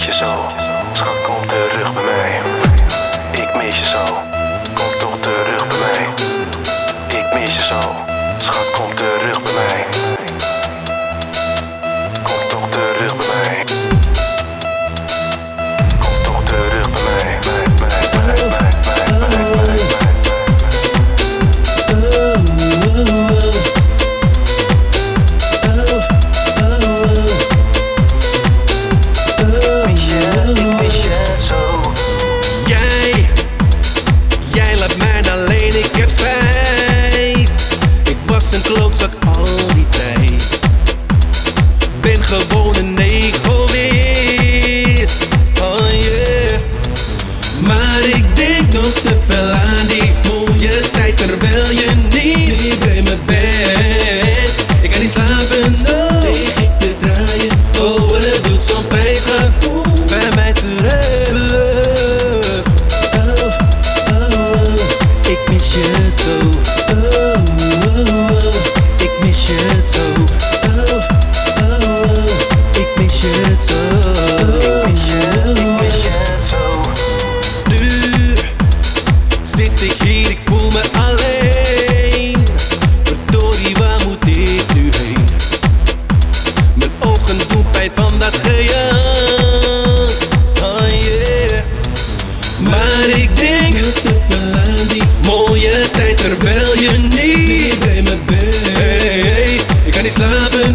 zo. Schat, komt terug bij mij. Hier, ik voel me alleen. Verdorie, waar moet ik nu heen? Mijn ogen doen pijn van dat gejaag. Oh yeah. Maar ik denk te veel aan die mooie tijd terwijl je niet bij me bent. Hey, ik kan niet slapen,